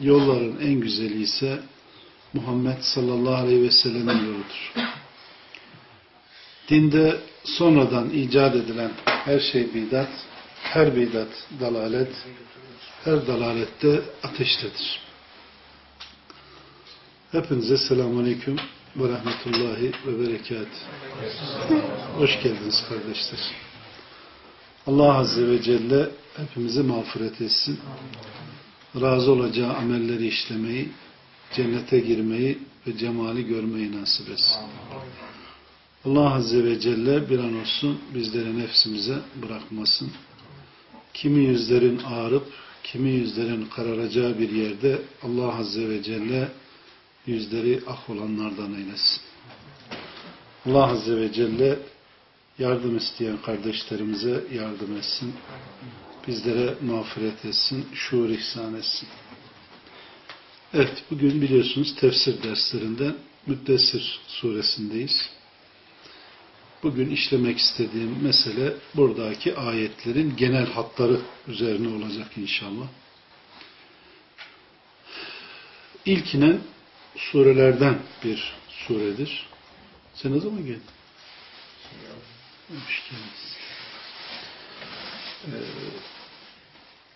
yolların en güzeli ise Muhammed sallallahu aleyhi ve sellem'in yoludur. Dinde sonradan icat edilen her şey bidat, her bidat dalalet, her dalalette ateştedir. Hepinize selamun aleyküm ve rahmetullahi ve berekat. Hoş geldiniz kardeşler. Allah Azze ve Celle hepimizi mağfiret etsin. Razı olacağı amelleri işlemeyi, cennete girmeyi ve cemali görmeyi nasip etsin. Allah Azze ve Celle bir an olsun bizleri nefsimize bırakmasın. Kimi yüzlerin ağrıp, kimi yüzlerin kararacağı bir yerde Allah Azze ve Celle yüzleri ak olanlardan eylesin. Allah Azze ve Celle yardım isteyen kardeşlerimize yardım etsin. Bizlere mağfiret etsin, şuur ihsan etsin. Evet, bugün biliyorsunuz tefsir derslerinden Müddessir suresindeyiz. Bugün işlemek istediğim mesele buradaki ayetlerin genel hatları üzerine olacak inşallah. İlkinen surelerden bir suredir. Sen ne zaman geldin? Hoş geldiniz. Ee,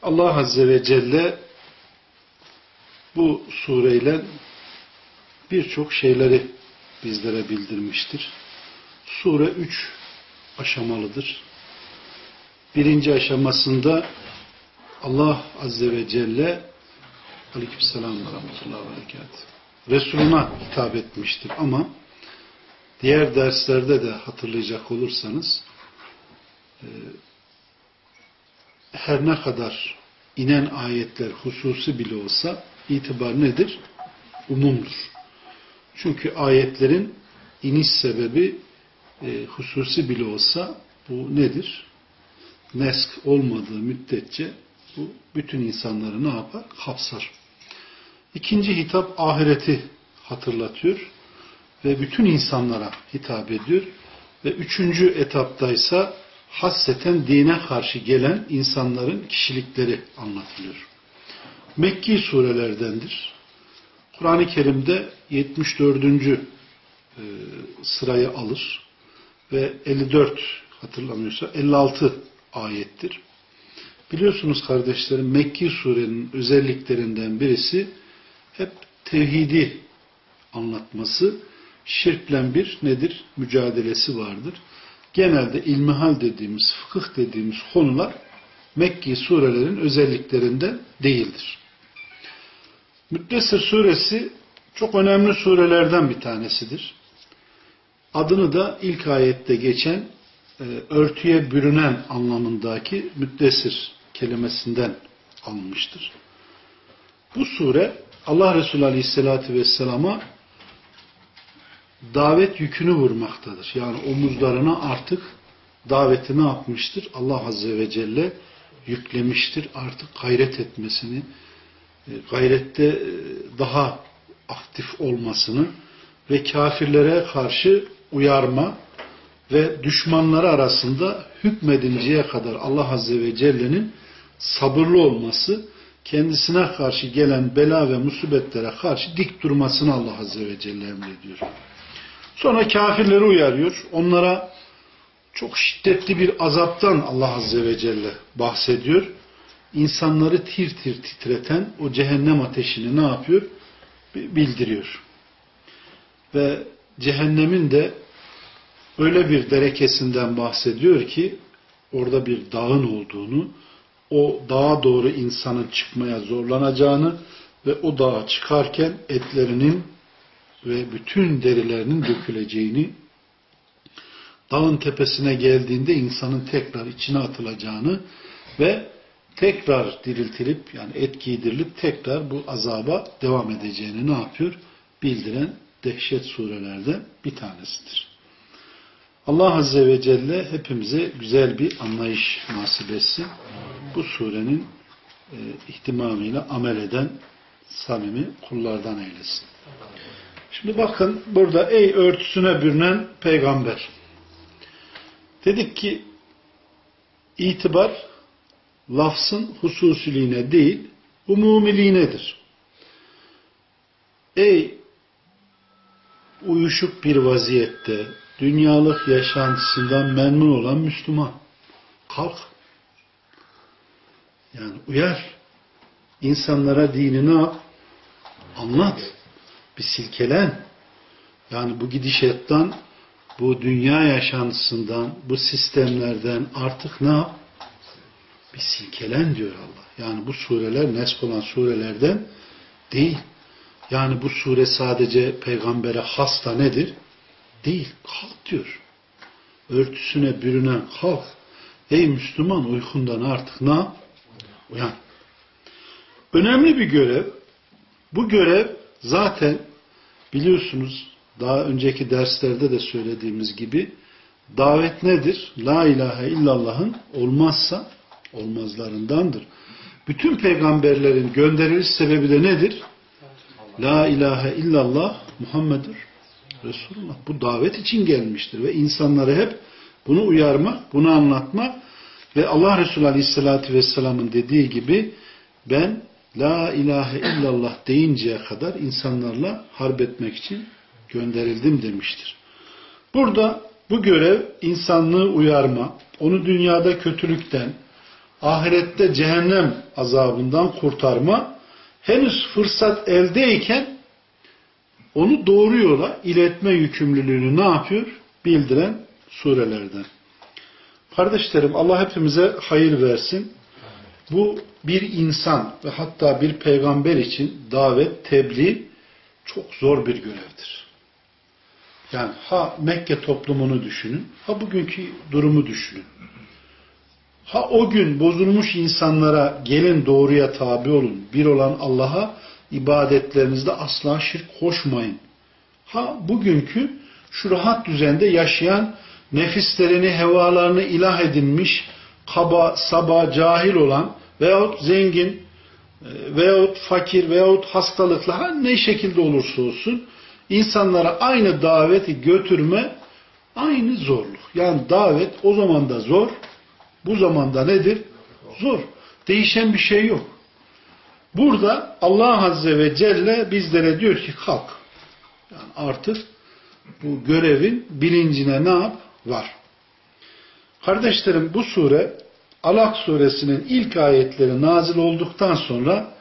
Allah Azze ve Celle bu sureyle birçok şeyleri bizlere bildirmiştir. Sure üç aşamalıdır. Birinci aşamasında Allah Azze ve Celle Aleykümselam ve Rahmetullahi ve Berekatuhu Resuluna hitap etmiştir ama diğer derslerde de hatırlayacak olursanız e, her ne kadar inen ayetler hususi bile olsa itibar nedir? Umumdur. Çünkü ayetlerin iniş sebebi e, hususi bile olsa bu nedir? Nesk olmadığı müddetçe bu bütün insanları ne yapar? Kapsar. İkinci hitap ahireti hatırlatıyor ve bütün insanlara hitap ediyor. Ve üçüncü etaptaysa hasseten dine karşı gelen insanların kişilikleri anlatılıyor. Mekki surelerdendir. Kur'an-ı Kerim'de 74. E, sırayı alır ve 54 hatırlamıyorsa 56 ayettir. Biliyorsunuz kardeşlerim Mekki surenin özelliklerinden birisi hep tevhidi anlatması, şirkle bir nedir? Mücadelesi vardır. Genelde ilmihal dediğimiz, fıkıh dediğimiz konular Mekki surelerin özelliklerinden değildir. Müddessir suresi çok önemli surelerden bir tanesidir. Adını da ilk ayette geçen e, örtüye bürünen anlamındaki müddessir kelimesinden alınmıştır. Bu sure Allah Resulü Aleyhisselatü Vesselam'a davet yükünü vurmaktadır. Yani omuzlarına artık daveti ne yapmıştır? Allah Azze ve Celle yüklemiştir. Artık gayret etmesini, e, gayrette e, daha aktif olmasını ve kafirlere karşı uyarma ve düşmanları arasında hükmedinceye kadar Allah Azze ve Celle'nin sabırlı olması, kendisine karşı gelen bela ve musibetlere karşı dik durmasını Allah Azze ve Celle emrediyor. Sonra kafirleri uyarıyor. Onlara çok şiddetli bir azaptan Allah Azze ve Celle bahsediyor. İnsanları tir tir titreten o cehennem ateşini ne yapıyor? Bildiriyor. Ve cehennemin de öyle bir derekesinden bahsediyor ki orada bir dağın olduğunu, o dağa doğru insanın çıkmaya zorlanacağını ve o dağa çıkarken etlerinin ve bütün derilerinin döküleceğini, dağın tepesine geldiğinde insanın tekrar içine atılacağını ve tekrar diriltilip yani et giydirilip tekrar bu azaba devam edeceğini ne yapıyor? Bildiren dehşet surelerden bir tanesidir. Allah Azze ve Celle hepimize güzel bir anlayış nasip etsin. Bu surenin e, ihtimamıyla amel eden samimi kullardan eylesin. Şimdi bakın burada ey örtüsüne bürünen peygamber. Dedik ki itibar lafzın hususiliğine değil umumiliğinedir. Ey uyuşuk bir vaziyette dünyalık yaşantısından memnun olan Müslüman kalk yani uyar insanlara dinini yap anlat bir silkelen yani bu gidişattan bu dünya yaşantısından bu sistemlerden artık ne yap bir silkelen diyor Allah. Yani bu sureler nesk olan surelerden değil. Yani bu sure sadece peygambere hasta nedir? Değil. Kalk diyor. Örtüsüne bürünen kalk. Ey Müslüman uykundan artık ne yap? Uyan. Önemli bir görev. Bu görev zaten biliyorsunuz daha önceki derslerde de söylediğimiz gibi davet nedir? La ilahe illallah'ın olmazsa olmazlarındandır. Bütün peygamberlerin gönderiliş sebebi de nedir? La ilahe illallah Muhammedur Resulullah. Bu davet için gelmiştir ve insanları hep bunu uyarmak, bunu anlatmak ve Allah Resulü Aleyhisselatü Vesselam'ın dediği gibi ben La ilahe illallah deyinceye kadar insanlarla harp etmek için gönderildim demiştir. Burada bu görev insanlığı uyarma, onu dünyada kötülükten, ahirette cehennem azabından kurtarma, henüz fırsat eldeyken onu doğru yola iletme yükümlülüğünü ne yapıyor? Bildiren surelerden. Kardeşlerim Allah hepimize hayır versin. Bu bir insan ve hatta bir peygamber için davet, tebliğ çok zor bir görevdir. Yani ha Mekke toplumunu düşünün, ha bugünkü durumu düşünün. Ha o gün bozulmuş insanlara gelin doğruya tabi olun. Bir olan Allah'a ibadetlerinizde asla şirk koşmayın. Ha bugünkü şu rahat düzende yaşayan nefislerini, hevalarını ilah edinmiş, kaba, saba, cahil olan veyahut zengin e, veyahut fakir veyahut hastalıklı ne şekilde olursa olsun insanlara aynı daveti götürme aynı zorluk. Yani davet o zaman da zor, bu zamanda nedir? Zor. Değişen bir şey yok. Burada Allah Azze ve Celle bizlere diyor ki kalk. Yani artık bu görevin bilincine ne yap? Var. Kardeşlerim bu sure Alak suresinin ilk ayetleri nazil olduktan sonra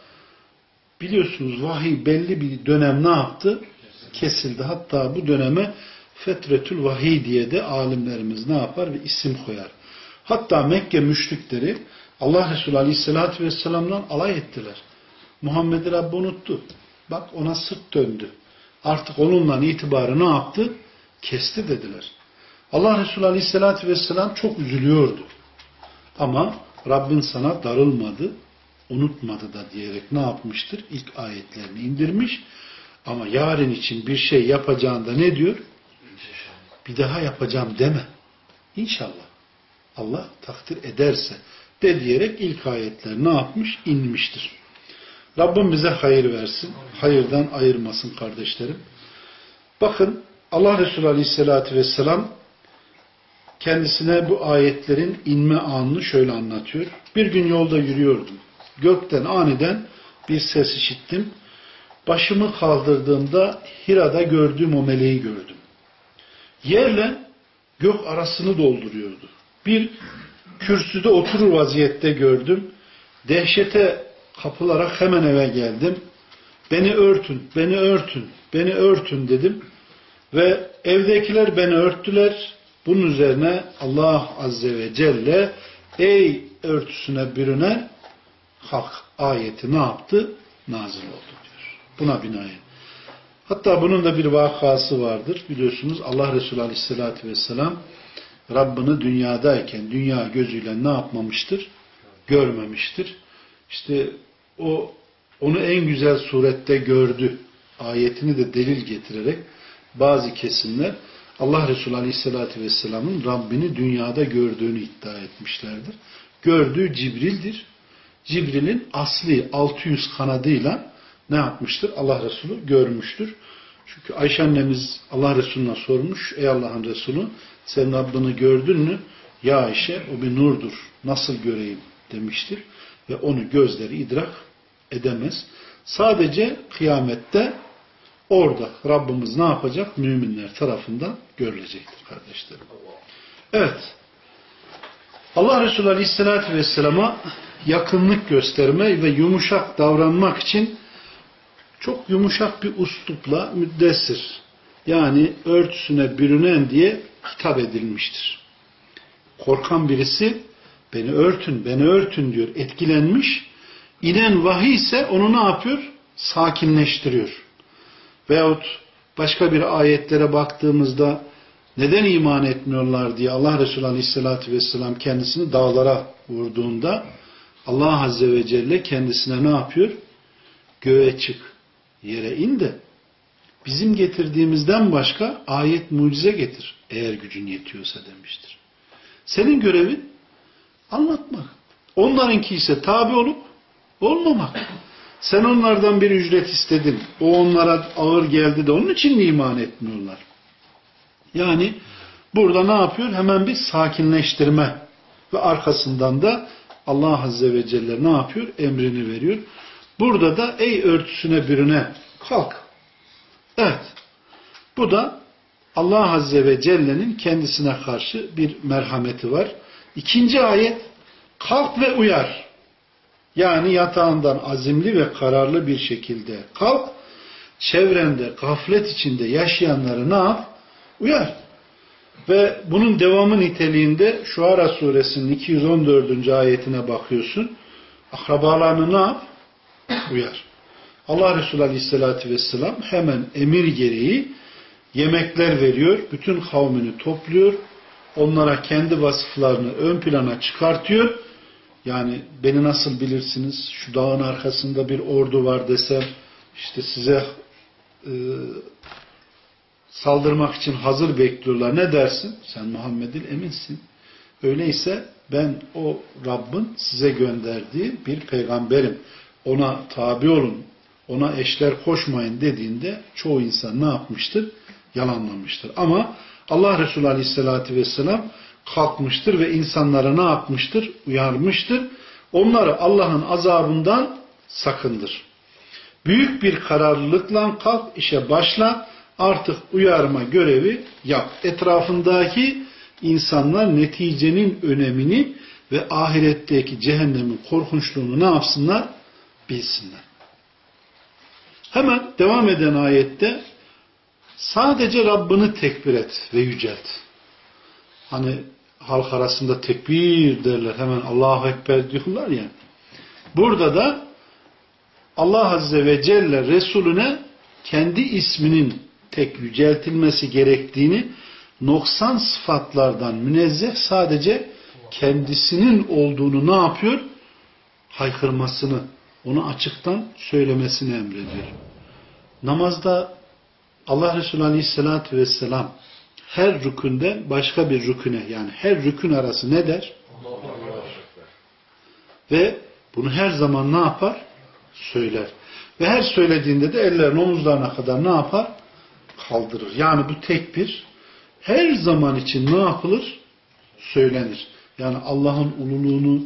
biliyorsunuz vahiy belli bir dönem ne yaptı? Kesildi. Hatta bu döneme Fetretül Vahiy diye de alimlerimiz ne yapar? Bir isim koyar. Hatta Mekke müşrikleri Allah Resulü Aleyhisselatü Vesselam'dan alay ettiler. Muhammed'i Rabbi unuttu. Bak ona sırt döndü. Artık onunla itibarı ne yaptı? Kesti dediler. Allah Resulü Aleyhisselatü Vesselam çok üzülüyordu. Ama Rabbin sana darılmadı, unutmadı da diyerek ne yapmıştır? İlk ayetlerini indirmiş. Ama yarın için bir şey yapacağında ne diyor? Bir daha yapacağım deme. İnşallah. Allah takdir ederse de diyerek ilk ayetler ne yapmış? İnmiştir. Rabbim bize hayır versin. Hayırdan ayırmasın kardeşlerim. Bakın Allah Resulü Aleyhisselatü Vesselam kendisine bu ayetlerin inme anını şöyle anlatıyor. Bir gün yolda yürüyordum. Gökten aniden bir ses işittim. Başımı kaldırdığımda Hira'da gördüğüm o meleği gördüm. Yerle gök arasını dolduruyordu. Bir kürsüde oturur vaziyette gördüm. Dehşete kapılarak hemen eve geldim. Beni örtün, beni örtün, beni örtün dedim. Ve evdekiler beni örttüler. Bunun üzerine Allah Azze ve Celle ey örtüsüne bürünen hak ayeti ne yaptı? Nazil oldu diyor. Buna binaen. Hatta bunun da bir vakası vardır. Biliyorsunuz Allah Resulü Aleyhisselatü Vesselam Rabbini dünyadayken dünya gözüyle ne yapmamıştır? görmemiştir. İşte o onu en güzel surette gördü ayetini de delil getirerek bazı kesimler Allah Resulü Aleyhisselatü Vesselam'ın Rabbini dünyada gördüğünü iddia etmişlerdir. Gördüğü Cibril'dir. Cibril'in asli 600 kanadıyla ne yapmıştır? Allah Resulü görmüştür. Çünkü Ayşe annemiz Allah Resulü'ne sormuş. Ey Allah'ın Resulü sen Rabbini gördün mü? Ya Ayşe o bir nurdur. Nasıl göreyim demiştir. Ve onu gözleri idrak edemez. Sadece kıyamette orada Rabbimiz ne yapacak? Müminler tarafından görülecektir kardeşlerim. Evet. Allah Resulü Aleyhisselatü Vesselam'a yakınlık gösterme ve yumuşak davranmak için çok yumuşak bir uslupla müddessir yani örtüsüne bürünen diye hitap edilmiştir. Korkan birisi beni örtün, beni örtün diyor. Etkilenmiş. İnen vahiy ise onu ne yapıyor? Sakinleştiriyor. Veyahut başka bir ayetlere baktığımızda neden iman etmiyorlar diye Allah Resulü Aleyhisselatü Vesselam kendisini dağlara vurduğunda Allah Azze ve Celle kendisine ne yapıyor? Göğe çık, yere in de bizim getirdiğimizden başka ayet mucize getir eğer gücün yetiyorsa demiştir. Senin görevin anlatmak. Onlarınki ise tabi olup olmamak. Sen onlardan bir ücret istedin. O onlara ağır geldi de onun için mi iman etmiyorlar? Yani burada ne yapıyor? Hemen bir sakinleştirme ve arkasından da Allah Azze ve Celle ne yapıyor? Emrini veriyor. Burada da ey örtüsüne birine kalk. Evet. Bu da Allah Azze ve Celle'nin kendisine karşı bir merhameti var. İkinci ayet kalk ve uyar. Yani yatağından azimli ve kararlı bir şekilde kalk. Çevrende gaflet içinde yaşayanları ne yap? Uyar. Ve bunun devamı niteliğinde Şuara suresinin 214. ayetine bakıyorsun. Akrabalarını ne yap? Uyar. Allah Resulü Aleyhisselatü Vesselam hemen emir gereği yemekler veriyor. Bütün kavmini topluyor. Onlara kendi vasıflarını ön plana çıkartıyor. Yani beni nasıl bilirsiniz? Şu dağın arkasında bir ordu var desem işte size e, saldırmak için hazır bekliyorlar. Ne dersin? Sen Muhammed'in eminsin. Öyleyse ben o Rabbin size gönderdiği bir peygamberim. Ona tabi olun, ona eşler koşmayın dediğinde çoğu insan ne yapmıştır? Yalanlamıştır. Ama Allah Resulü Aleyhisselatü Vesselam kalkmıştır ve insanlara ne yapmıştır? Uyarmıştır. Onları Allah'ın azabından sakındır. Büyük bir kararlılıkla kalk, işe başla, artık uyarma görevi yap. Etrafındaki insanlar neticenin önemini ve ahiretteki cehennemin korkunçluğunu ne yapsınlar? Bilsinler. Hemen devam eden ayette sadece Rabbini tekbir et ve yücelt. Hani halk arasında tekbir derler hemen Allahu Ekber diyorlar ya. Burada da Allah Azze ve Celle Resulüne kendi isminin tek yüceltilmesi gerektiğini noksan sıfatlardan münezzeh sadece kendisinin olduğunu ne yapıyor? Haykırmasını, onu açıktan söylemesini emrediyor. Namazda Allah Resulü Aleyhisselatü Vesselam her rükünde başka bir rüküne yani her rükün arası ne der? Ve bunu her zaman ne yapar? Söyler. Ve her söylediğinde de ellerini omuzlarına kadar ne yapar? Kaldırır. Yani bu tekbir her zaman için ne yapılır? Söylenir. Yani Allah'ın ululuğunu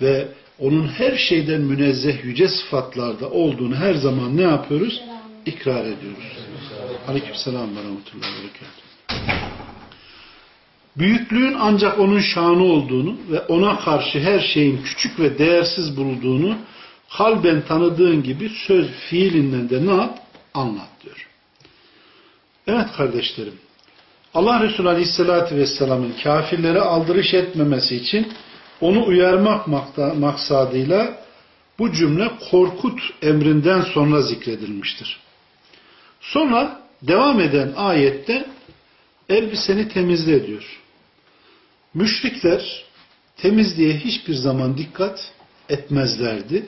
ve onun her şeyden münezzeh yüce sıfatlarda olduğunu her zaman ne yapıyoruz? İkrar ediyoruz. Aleykümselam ve rahmetullahi ve Büyüklüğün ancak onun şanı olduğunu ve ona karşı her şeyin küçük ve değersiz bulduğunu kalben tanıdığın gibi söz fiilinden de ne yap? Anlat diyor. Evet kardeşlerim. Allah Resulü Aleyhisselatü Vesselam'ın kafirlere aldırış etmemesi için onu uyarmak maksadıyla bu cümle korkut emrinden sonra zikredilmiştir. Sonra devam eden ayette elbiseni temizle diyor. Müşrikler temizliğe hiçbir zaman dikkat etmezlerdi.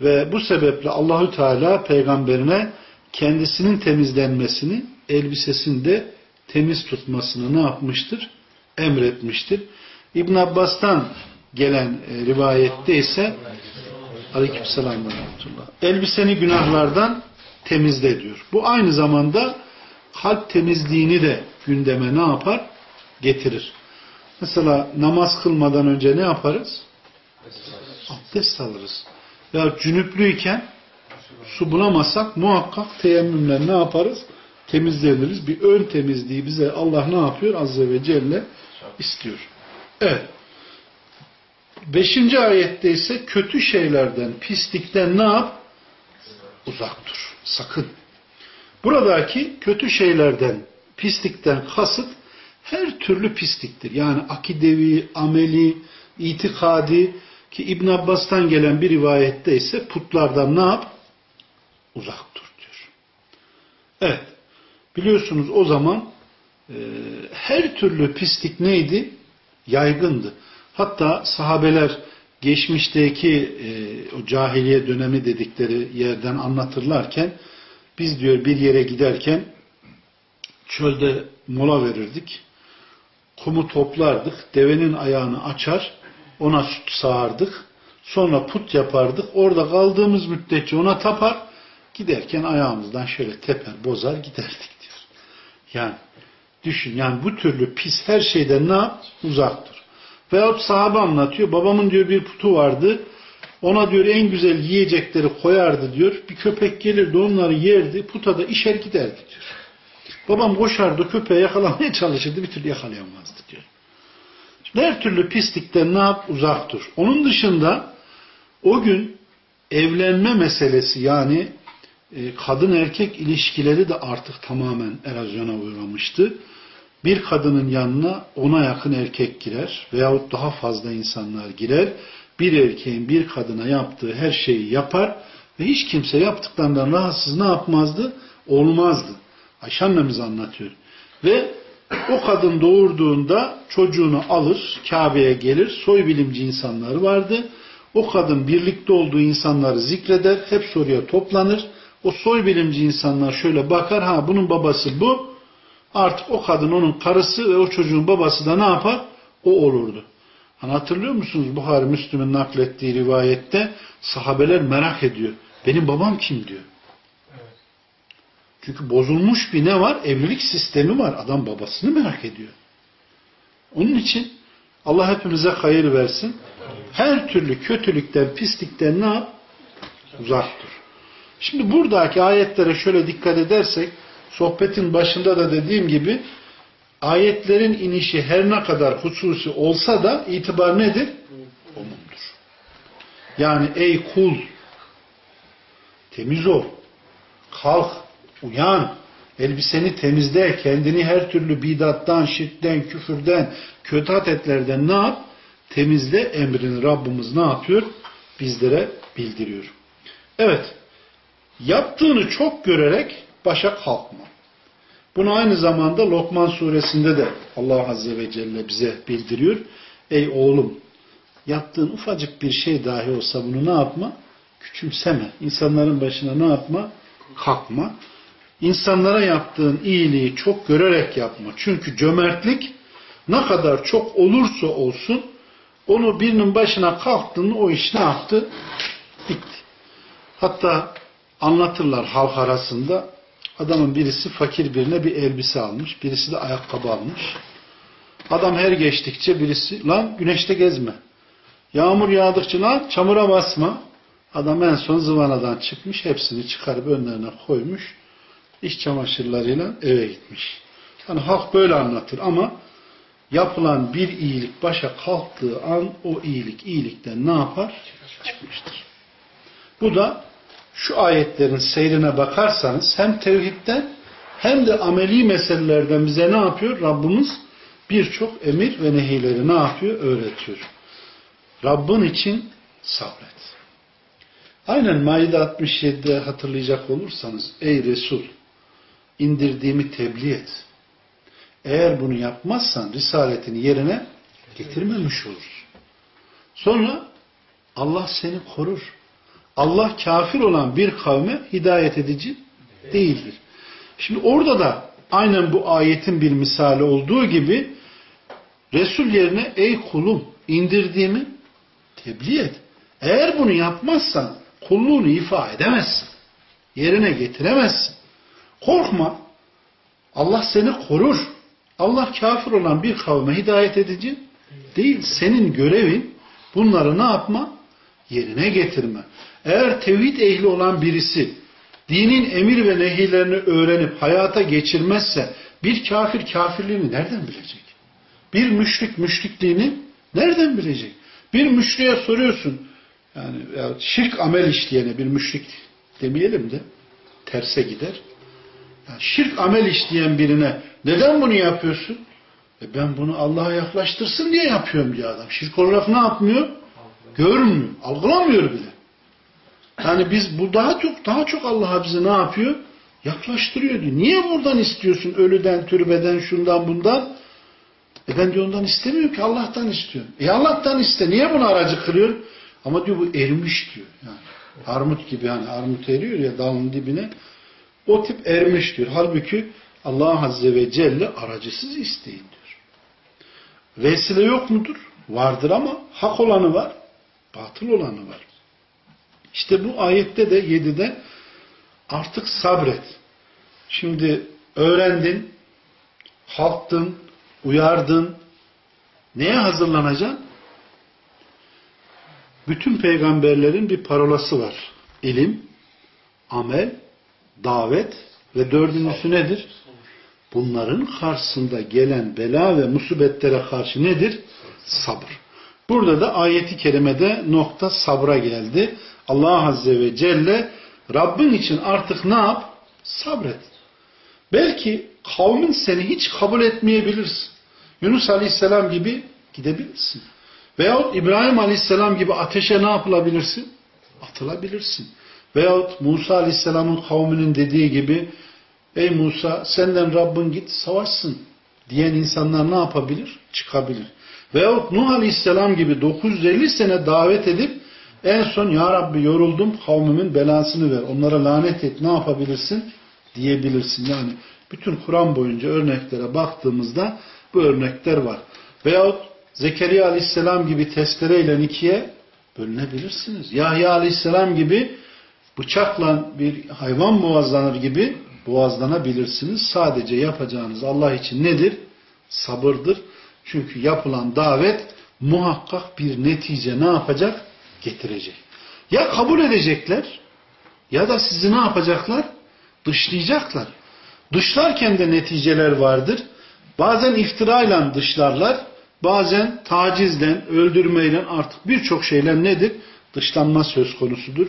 Ve bu sebeple Allahü Teala peygamberine kendisinin temizlenmesini, elbisesini de temiz tutmasını ne yapmıştır? Emretmiştir. İbn Abbas'tan gelen e, rivayette ise. Elbiseni günahlardan temizle diyor. Bu aynı zamanda kalp temizliğini de gündeme ne yapar? Getirir. Mesela namaz kılmadan önce ne yaparız? Abdest alırız. Ya cünüplüyken su bulamazsak muhakkak teyemmümle ne yaparız? Temizleniriz. Bir ön temizliği bize Allah ne yapıyor? Azze ve Celle istiyor. Evet. Beşinci ayette ise kötü şeylerden, pislikten ne yap? Uzak dur. Sakın. Buradaki kötü şeylerden, pislikten kasıt her türlü pisliktir. Yani akidevi, ameli, itikadi ki İbn Abbas'tan gelen bir rivayette ise putlardan ne yap? Uzak dur diyor. Evet. Biliyorsunuz o zaman e, her türlü pislik neydi? Yaygındı. Hatta sahabeler geçmişteki e, o cahiliye dönemi dedikleri yerden anlatırlarken biz diyor bir yere giderken çölde mola verirdik. Kumu toplardık. Devenin ayağını açar. Ona süt sağardık. Sonra put yapardık. Orada kaldığımız müddetçe ona tapar. Giderken ayağımızdan şöyle teper, bozar giderdik diyor. Yani düşün yani bu türlü pis her şeyden ne yap? Uzak dur. Veyahut sahabe anlatıyor. Babamın diyor bir putu vardı. Ona diyor en güzel yiyecekleri koyardı diyor. Bir köpek gelirdi onları yerdi. Puta da işer giderdi diyor. Babam koşardı köpeği yakalamaya çalışırdı. Bir türlü yakalayamazdı diyor. Şimdi her türlü pislikten ne yap? Uzak dur. Onun dışında o gün evlenme meselesi yani e, kadın erkek ilişkileri de artık tamamen erozyona uğramıştı bir kadının yanına ona yakın erkek girer veyahut daha fazla insanlar girer. Bir erkeğin bir kadına yaptığı her şeyi yapar ve hiç kimse yaptıklarından rahatsız ne yapmazdı? Olmazdı. Ayşe annemiz anlatıyor. Ve o kadın doğurduğunda çocuğunu alır, Kabe'ye gelir. Soy bilimci insanları vardı. O kadın birlikte olduğu insanları zikreder. Hep soruya toplanır. O soy bilimci insanlar şöyle bakar. Ha bunun babası bu. Artık o kadın onun karısı ve o çocuğun babası da ne yapar? O olurdu. Hani hatırlıyor musunuz Buhari Müslüm'ün naklettiği rivayette sahabeler merak ediyor. Benim babam kim diyor. Çünkü bozulmuş bir ne var? Evlilik sistemi var. Adam babasını merak ediyor. Onun için Allah hepimize hayır versin. Her türlü kötülükten, pislikten ne yap? Uzak. Şimdi buradaki ayetlere şöyle dikkat edersek sohbetin başında da dediğim gibi ayetlerin inişi her ne kadar hususi olsa da itibar nedir? Umumdur. Yani ey kul temiz ol, kalk, uyan, elbiseni temizle, kendini her türlü bidattan, şirkten, küfürden, kötü adetlerden ne yap? Temizle emrini Rabbimiz ne yapıyor? Bizlere bildiriyor. Evet, yaptığını çok görerek başa kalkma. Bunu aynı zamanda Lokman suresinde de Allah Azze ve Celle bize bildiriyor. Ey oğlum yaptığın ufacık bir şey dahi olsa bunu ne yapma? Küçümseme. İnsanların başına ne yapma? Kalkma. İnsanlara yaptığın iyiliği çok görerek yapma. Çünkü cömertlik ne kadar çok olursa olsun onu birinin başına kalktığında o iş ne yaptı? Bitti. Hatta anlatırlar halk arasında Adamın birisi fakir birine bir elbise almış. Birisi de ayakkabı almış. Adam her geçtikçe birisi lan güneşte gezme. Yağmur yağdıkça lan çamura basma. Adam en son zıvanadan çıkmış. Hepsini çıkarıp önlerine koymuş. İş çamaşırlarıyla eve gitmiş. Yani halk böyle anlatır ama yapılan bir iyilik başa kalktığı an o iyilik iyilikten ne yapar? Çıkmıştır. Bu da şu ayetlerin seyrine bakarsanız hem tevhidden hem de ameli meselelerden bize ne yapıyor? Rabbimiz birçok emir ve nehileri ne yapıyor? Öğretiyor. Rabbin için sabret. Aynen Maide 67'de hatırlayacak olursanız ey Resul indirdiğimi tebliğ et. Eğer bunu yapmazsan risaletini yerine getirmemiş olursun. Sonra Allah seni korur. Allah kafir olan bir kavme hidayet edici değildir. Şimdi orada da aynen bu ayetin bir misali olduğu gibi Resul yerine ey kulum indirdiğimi tebliğ et. Eğer bunu yapmazsan kulluğunu ifa edemezsin. Yerine getiremezsin. Korkma. Allah seni korur. Allah kafir olan bir kavme hidayet edici değil. Senin görevin bunları ne yapma? Yerine getirme. Eğer tevhid ehli olan birisi dinin emir ve nehirlerini öğrenip hayata geçirmezse bir kafir kafirliğini nereden bilecek? Bir müşrik müşrikliğini nereden bilecek? Bir müşriye soruyorsun. Yani ya şirk amel işleyene bir müşrik demeyelim de terse gider. Yani şirk amel işleyen birine neden bunu yapıyorsun? E ben bunu Allah'a yaklaştırsın diye yapıyorum diye adam. Şirk olarak ne yapmıyor? Görmüyor, algılamıyor bile. Yani biz bu daha çok daha çok Allah'a bizi ne yapıyor? Yaklaştırıyor diyor. Niye buradan istiyorsun? Ölüden, türbeden, şundan, bundan. E ben diyor ondan istemiyorum ki Allah'tan istiyorum. E Allah'tan iste. Niye bunu aracı kılıyor? Ama diyor bu erimiş diyor. Yani armut gibi hani armut eriyor ya dalın dibine. O tip ermiş diyor. Halbuki Allah Azze ve Celle aracısız isteyin diyor. Vesile yok mudur? Vardır ama hak olanı var, batıl olanı var. İşte bu ayette de yedide artık sabret. Şimdi öğrendin, halktın, uyardın. Neye hazırlanacaksın? Bütün peygamberlerin bir parolası var. İlim, amel, davet ve dördüncüsü nedir? Bunların karşısında gelen bela ve musibetlere karşı nedir? Sabır. Burada da ayeti kerimede nokta sabra geldi. Allah Azze ve Celle Rabbin için artık ne yap? Sabret. Belki kavmin seni hiç kabul etmeyebilirsin. Yunus Aleyhisselam gibi gidebilirsin. Veyahut İbrahim Aleyhisselam gibi ateşe ne yapılabilirsin? Atılabilirsin. Veyahut Musa Aleyhisselam'ın kavminin dediği gibi ey Musa senden Rabbin git savaşsın diyen insanlar ne yapabilir? Çıkabilir. Veyahut Nuh Aleyhisselam gibi 950 sene davet edip en son Ya Rabbi yoruldum kavmimin belasını ver. Onlara lanet et ne yapabilirsin? Diyebilirsin. Yani bütün Kur'an boyunca örneklere baktığımızda bu örnekler var. Veyahut Zekeriya Aleyhisselam gibi testereyle ikiye bölünebilirsiniz. Yahya Aleyhisselam gibi bıçakla bir hayvan boğazlanır gibi boğazlanabilirsiniz. Sadece yapacağınız Allah için nedir? Sabırdır. Çünkü yapılan davet muhakkak bir netice ne yapacak? Getirecek. Ya kabul edecekler ya da sizi ne yapacaklar? Dışlayacaklar. Dışlarken de neticeler vardır. Bazen iftirayla dışlarlar. Bazen tacizle, öldürmeyle artık birçok şeyler nedir? Dışlanma söz konusudur.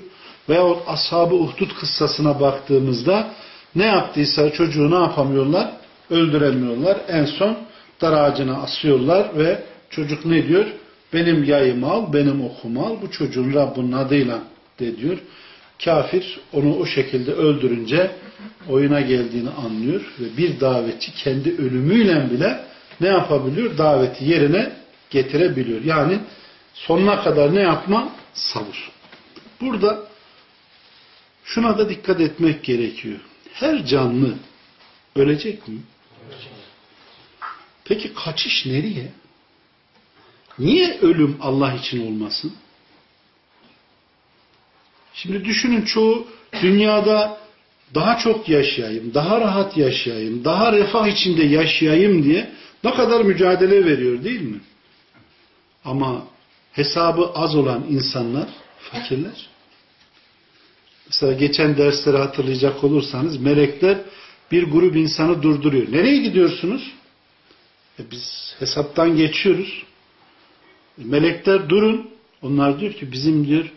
Veyahut Ashab-ı Uhdud kıssasına baktığımızda ne yaptıysa çocuğu ne yapamıyorlar? Öldüremiyorlar. En son dar ağacına asıyorlar ve çocuk ne diyor? Benim yayımı al, benim okumu al, bu çocuğun Rabbinin adıyla de diyor. Kafir onu o şekilde öldürünce oyuna geldiğini anlıyor ve bir davetçi kendi ölümüyle bile ne yapabiliyor? Daveti yerine getirebiliyor. Yani sonuna kadar ne yapma? Sabır. Burada şuna da dikkat etmek gerekiyor. Her canlı ölecek mi? Peki kaçış nereye? Niye ölüm Allah için olmasın? Şimdi düşünün çoğu dünyada daha çok yaşayayım, daha rahat yaşayayım, daha refah içinde yaşayayım diye ne kadar mücadele veriyor değil mi? Ama hesabı az olan insanlar fakirler. Mesela geçen dersleri hatırlayacak olursanız melekler bir grup insanı durduruyor. Nereye gidiyorsunuz? E biz hesaptan geçiyoruz. Melekler durun. Onlar diyor ki bizim diyor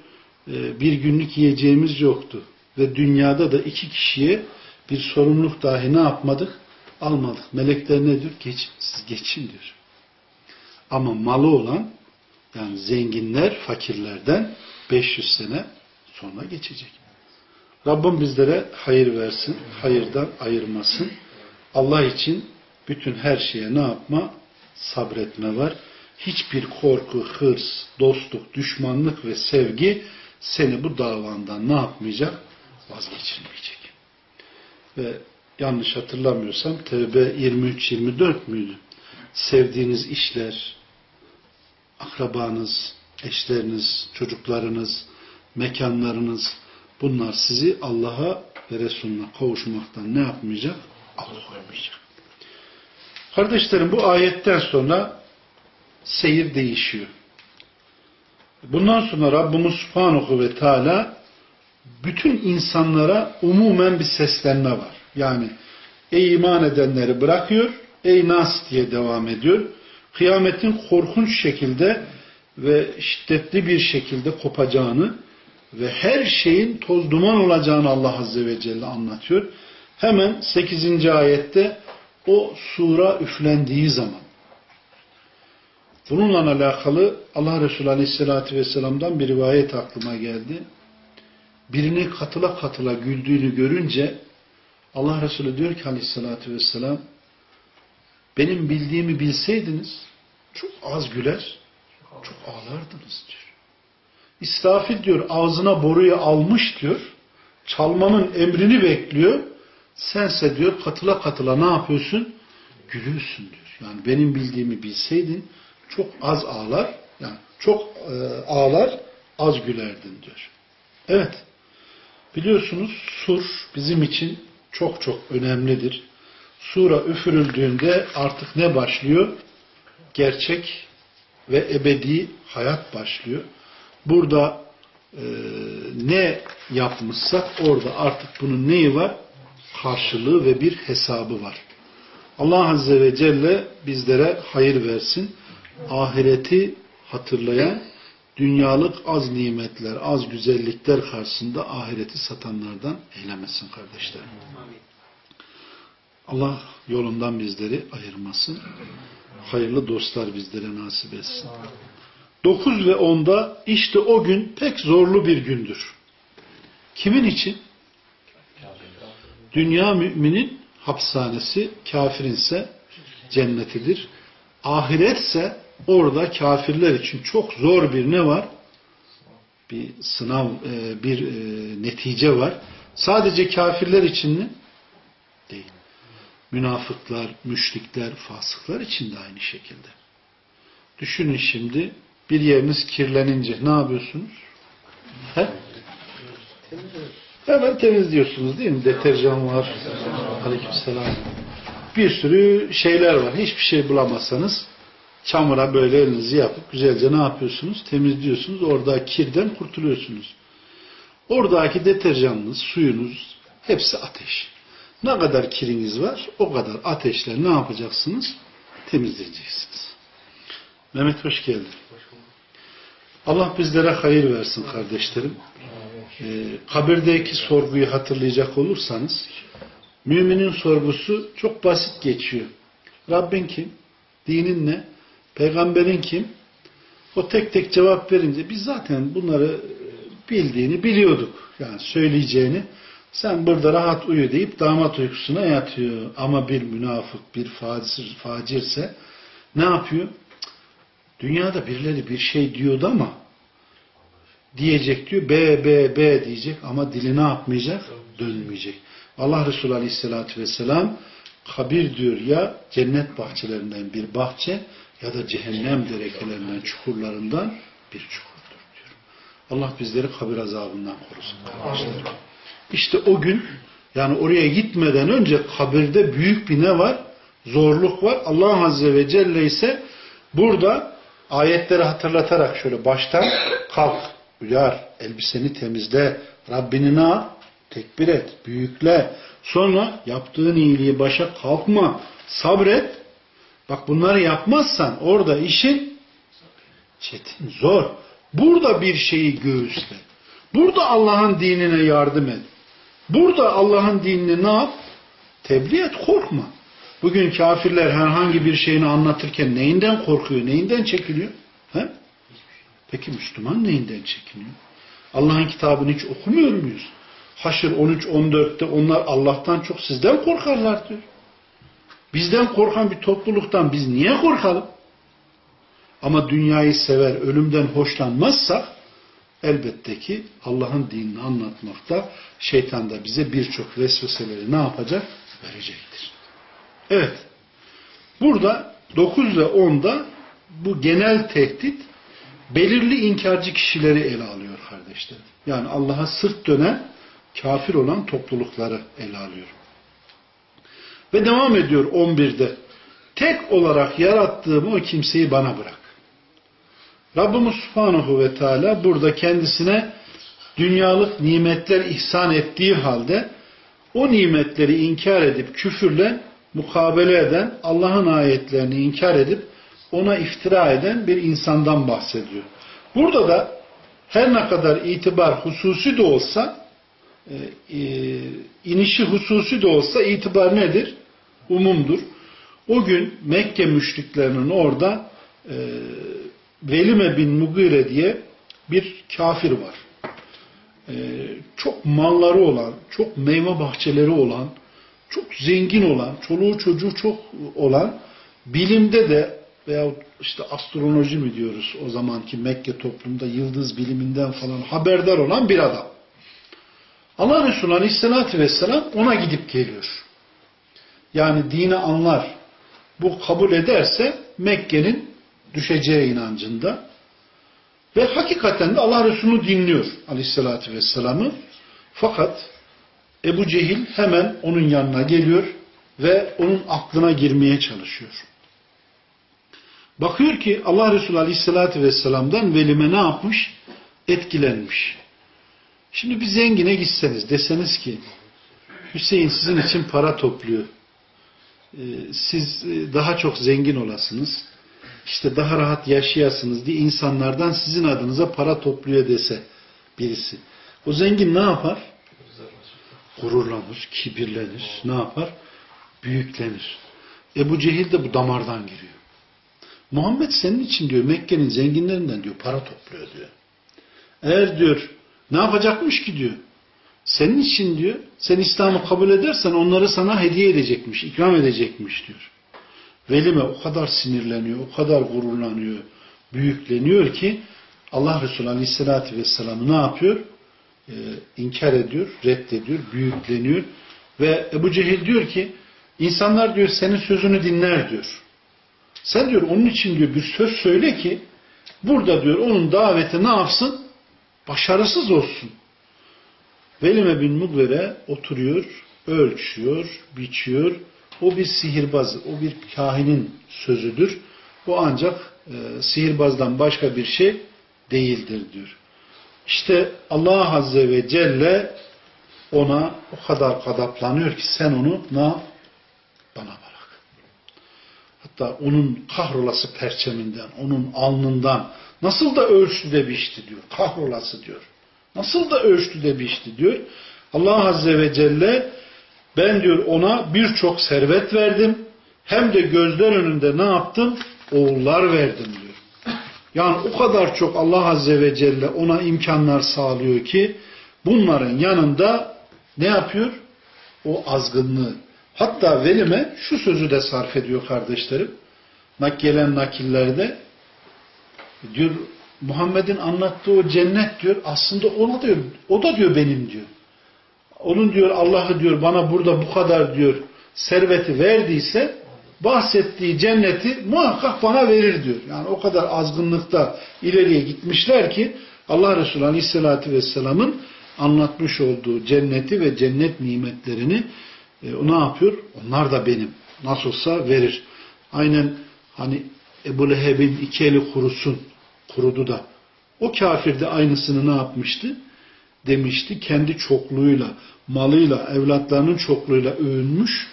e, bir günlük yiyeceğimiz yoktu. Ve dünyada da iki kişiye bir sorumluluk dahi ne yapmadık? Almadık. Melekler ne diyor? Geç, siz geçin diyor. Ama malı olan yani zenginler fakirlerden 500 sene sonra geçecek. Rabbim bizlere hayır versin, hayırdan ayırmasın. Allah için bütün her şeye ne yapma? Sabretme var. hiçbir korku, hırs, dostluk, düşmanlık ve sevgi seni bu davandan ne yapmayacak? Vazgeçirmeyecek. Ve yanlış hatırlamıyorsam Tevbe 23-24 müydü? Sevdiğiniz işler, akrabanız, eşleriniz, çocuklarınız, mekanlarınız bunlar sizi Allah'a ve Resulüne kavuşmaktan ne yapmayacak? Alıkoymayacak. Kardeşlerim bu ayetten sonra seyir değişiyor. Bundan sonra Rabbimiz Subhanahu ve Teala bütün insanlara umumen bir seslenme var. Yani ey iman edenleri bırakıyor, ey nas diye devam ediyor. Kıyametin korkunç şekilde ve şiddetli bir şekilde kopacağını ve her şeyin toz duman olacağını Allah Azze ve Celle anlatıyor. Hemen 8. ayette o sura üflendiği zaman bununla alakalı Allah Resulü Aleyhisselatü Vesselam'dan bir rivayet aklıma geldi. Birini katıla katıla güldüğünü görünce Allah Resulü diyor ki Aleyhisselatü Vesselam benim bildiğimi bilseydiniz çok az güler, çok ağlardınız diyor. İstafil diyor ağzına boruyu almış diyor. Çalmanın emrini bekliyor. Sense diyor katıla katıla ne yapıyorsun? Gülüyorsun diyor. Yani benim bildiğimi bilseydin çok az ağlar, yani çok e, ağlar, az gülerdin diyor. Evet. Biliyorsunuz sur bizim için çok çok önemlidir. Sura üfürüldüğünde artık ne başlıyor? Gerçek ve ebedi hayat başlıyor. Burada e, ne yapmışsak orada artık bunun neyi var? Karşılığı ve bir hesabı var. Allah Azze ve Celle bizlere hayır versin. Ahireti hatırlayan, dünyalık az nimetler, az güzellikler karşısında ahireti satanlardan eylemesin kardeşlerim. Allah yolundan bizleri ayırmasın. Hayırlı dostlar bizlere nasip etsin. 9 ve 10'da işte o gün pek zorlu bir gündür. Kimin için? Dünya müminin hapishanesi, kafirinse cennetidir. Ahiretse orada kafirler için çok zor bir ne var? Bir sınav, e, bir e, netice var. Sadece kafirler için mi? Değil. Münafıklar, müşrikler, fasıklar için de aynı şekilde. Düşünün şimdi bir yeriniz kirlenince ne yapıyorsunuz? He? Hemen temizliyorsunuz değil mi? Deterjan var. Aleykümselam. Bir sürü şeyler var. Hiçbir şey bulamazsanız çamura böyle elinizi yapıp güzelce ne yapıyorsunuz? Temizliyorsunuz. Orada kirden kurtuluyorsunuz. Oradaki deterjanınız, suyunuz hepsi ateş. Ne kadar kiriniz var o kadar ateşle ne yapacaksınız? Temizleyeceksiniz. Mehmet hoş geldin. Allah bizlere hayır versin kardeşlerim. Ee, kabirdeki sorguyu hatırlayacak olursanız müminin sorgusu çok basit geçiyor. Rabbin kim? Dinin ne? Peygamberin kim? O tek tek cevap verince biz zaten bunları bildiğini biliyorduk. Yani söyleyeceğini. Sen burada rahat uyu deyip damat uykusuna yatıyor. Ama bir münafık, bir facir, facirse ne yapıyor? Dünyada birileri bir şey diyordu ama diyecek diyor. B, B, B diyecek ama dili ne yapmayacak? Dönmeyecek. Allah Resulü Aleyhisselatü Vesselam kabir diyor ya cennet bahçelerinden bir bahçe ya da cehennem derekelerinden, çukurlarından bir çukurdur diyor. Allah bizleri kabir azabından korusun kardeşlerim. İşte o gün yani oraya gitmeden önce kabirde büyük bir ne var? Zorluk var. Allah Azze ve Celle ise burada ayetleri hatırlatarak şöyle baştan kalk, uyar, elbiseni temizle, Rabbini ne Tekbir et, büyükle. Sonra yaptığın iyiliği başa kalkma, sabret. Bak bunları yapmazsan orada işin çetin, zor. Burada bir şeyi göğüsle. Burada Allah'ın dinine yardım et. Burada Allah'ın dinini ne yap? Tebliğ et, korkma. Bugün kafirler herhangi bir şeyini anlatırken neyinden korkuyor, neyinden çekiliyor? He? Peki Müslüman neyinden çekiniyor? Allah'ın kitabını hiç okumuyor muyuz? Haşr 13-14'te onlar Allah'tan çok sizden korkarlar diyor. Bizden korkan bir topluluktan biz niye korkalım? ama dünyayı sever, ölümden hoşlanmazsak elbette ki Allah'ın dinini anlatmakta şeytan da bize birçok vesveseleri ne yapacak? Verecektir. Evet. Burada 9 ve 10'da bu genel tehdit belirli inkarcı kişileri ele alıyor kardeşlerim. Yani Allah'a sırt dönen kafir olan toplulukları ele alıyor. Ve devam ediyor 11'de. Tek olarak yarattığım o kimseyi bana bırak. Rabbimiz Subhanahu ve Teala burada kendisine dünyalık nimetler ihsan ettiği halde o nimetleri inkar edip küfürle mukabele eden, Allah'ın ayetlerini inkar edip ona iftira eden bir insandan bahsediyor. Burada da her ne kadar itibar hususi de olsa e, e, inişi hususi de olsa itibar nedir? Umumdur. O gün Mekke müşriklerinin orada e, Velime bin Mugire diye bir kafir var. Çok malları olan, çok meyve bahçeleri olan, çok zengin olan, çoluğu çocuğu çok olan, bilimde de veya işte astroloji mi diyoruz o zamanki Mekke toplumda yıldız biliminden falan haberdar olan bir adam. Allah Resulü Aleyhisselatü Vesselam ona gidip geliyor. Yani dini anlar. Bu kabul ederse Mekke'nin düşeceği inancında ve hakikaten de Allah Resulü dinliyor aleyhissalatü vesselam'ı. Fakat Ebu Cehil hemen onun yanına geliyor ve onun aklına girmeye çalışıyor. Bakıyor ki Allah Resulü aleyhissalatü vesselam'dan velime ne yapmış? Etkilenmiş. Şimdi bir zengine gitseniz deseniz ki Hüseyin sizin için para topluyor. Ee, siz e, daha çok zengin olasınız işte daha rahat yaşayasınız diye insanlardan sizin adınıza para topluyor dese birisi. O zengin ne yapar? Gururlanır, kibirlenir. Ne yapar? Büyüklenir. Ebu Cehil de bu damardan giriyor. Muhammed senin için diyor Mekke'nin zenginlerinden diyor para topluyor diyor. Eğer diyor ne yapacakmış ki diyor. Senin için diyor sen İslam'ı kabul edersen onları sana hediye edecekmiş, ikram edecekmiş diyor. Velime o kadar sinirleniyor, o kadar gururlanıyor, büyükleniyor ki Allah Resulü Aleyhisselatü Vesselam'ı ne yapıyor? Ee, inkar ediyor, reddediyor, büyükleniyor. Ve Ebu Cehil diyor ki insanlar diyor senin sözünü dinler diyor. Sen diyor onun için diyor bir söz söyle ki burada diyor onun daveti ne yapsın? Başarısız olsun. Velime bin Mugvere oturuyor, ölçüyor, biçiyor, o bir sihirbaz, o bir kahinin sözüdür. O ancak e, sihirbazdan başka bir şey değildir diyor. İşte Allah Azze ve Celle ona o kadar kadaplanıyor ki sen onu ne yap? Bana bırak. Hatta onun kahrolası perçeminden, onun alnından nasıl da ölçtü de biçti diyor. Kahrolası diyor. Nasıl da ölçtü de biçti diyor. Allah Azze ve Celle ben diyor ona birçok servet verdim. Hem de gözler önünde ne yaptım? Oğullar verdim diyor. Yani o kadar çok Allah Azze ve Celle ona imkanlar sağlıyor ki bunların yanında ne yapıyor? O azgınlığı. Hatta velime şu sözü de sarf ediyor kardeşlerim. Gelen nakillerde diyor Muhammed'in anlattığı o cennet diyor aslında ona diyor o da diyor benim diyor onun diyor Allah'ı diyor bana burada bu kadar diyor serveti verdiyse bahsettiği cenneti muhakkak bana verir diyor. Yani o kadar azgınlıkta ileriye gitmişler ki Allah Resulü Aleyhisselatü Vesselam'ın anlatmış olduğu cenneti ve cennet nimetlerini e, ne yapıyor? Onlar da benim. Nasıl olsa verir. Aynen hani Ebu Leheb'in iki eli kurusun. Kurudu da. O kafir de aynısını ne yapmıştı? demişti. Kendi çokluğuyla, malıyla, evlatlarının çokluğuyla övünmüş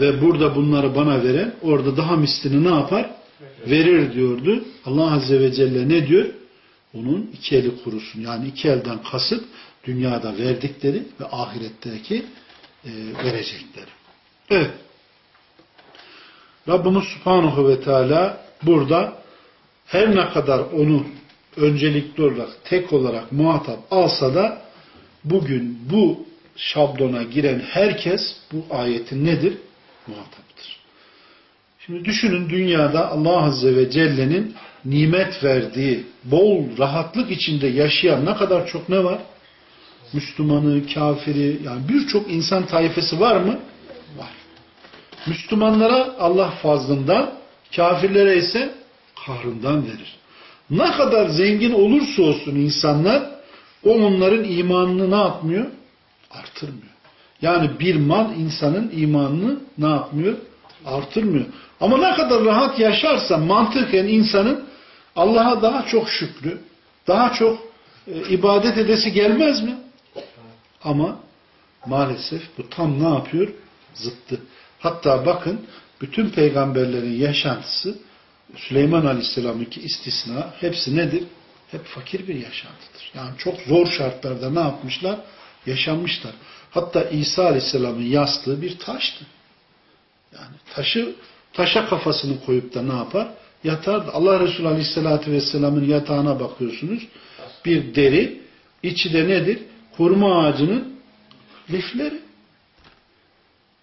ve burada bunları bana veren orada daha mislini ne yapar? Verir diyordu. Allah Azze ve Celle ne diyor? Onun iki eli kurusun. Yani iki elden kasıt dünyada verdikleri ve ahiretteki e, verecekleri. Evet. Rabbimiz Subhanahu ve Teala burada her ne kadar onu öncelikli olarak tek olarak muhatap alsa da bugün bu şablona giren herkes bu ayetin nedir? Muhataptır. Şimdi düşünün dünyada Allah Azze ve Celle'nin nimet verdiği, bol rahatlık içinde yaşayan ne kadar çok ne var? Müslümanı, kafiri, yani birçok insan tayfesi var mı? Var. Müslümanlara Allah fazlından, kafirlere ise kahrından verir. Ne kadar zengin olursa olsun insanlar, o onların imanını ne yapmıyor? Artırmıyor. Yani bir mal insanın imanını ne yapmıyor? Artırmıyor. Ama ne kadar rahat yaşarsa mantıken insanın Allah'a daha çok şükrü, daha çok e, ibadet edesi gelmez mi? Ama maalesef bu tam ne yapıyor? Zıttı. Hatta bakın bütün peygamberlerin yaşantısı Süleyman Aleyhisselam'ınki istisna hepsi nedir? Hep fakir bir yaşantıdır. Yani çok zor şartlarda ne yapmışlar? Yaşanmışlar. Hatta İsa Aleyhisselam'ın yastığı bir taştı. Yani taşı taşa kafasını koyup da ne yapar? Yatardı. Allah Resulü Aleyhisselatü Vesselam'ın yatağına bakıyorsunuz. Bir deri, içi de nedir? Hurma ağacının lifleri.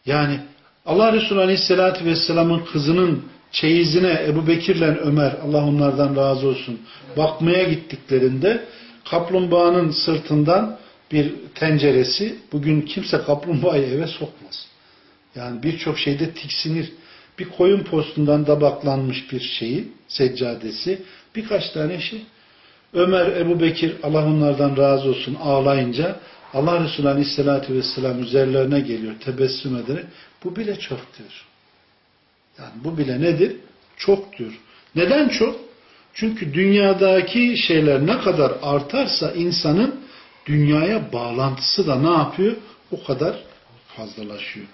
Yani Allah Resulü Aleyhisselatü Vesselam'ın kızının çeyizine Ebu Bekir'le Ömer, Allah onlardan razı olsun, bakmaya gittiklerinde kaplumbağanın sırtından bir tenceresi, bugün kimse kaplumbağayı eve sokmaz. Yani birçok şeyde tiksinir. Bir koyun postundan tabaklanmış bir şeyi, seccadesi, birkaç tane şey. Ömer, Ebu Bekir, Allah onlardan razı olsun ağlayınca Allah Resulü Aleyhisselatü Vesselam üzerlerine geliyor tebessüm ederek. Bu bile çok diyor. Yani bu bile nedir? Çok diyor. Neden çok? Çünkü dünyadaki şeyler ne kadar artarsa insanın dünyaya bağlantısı da ne yapıyor? O kadar fazlalaşıyor.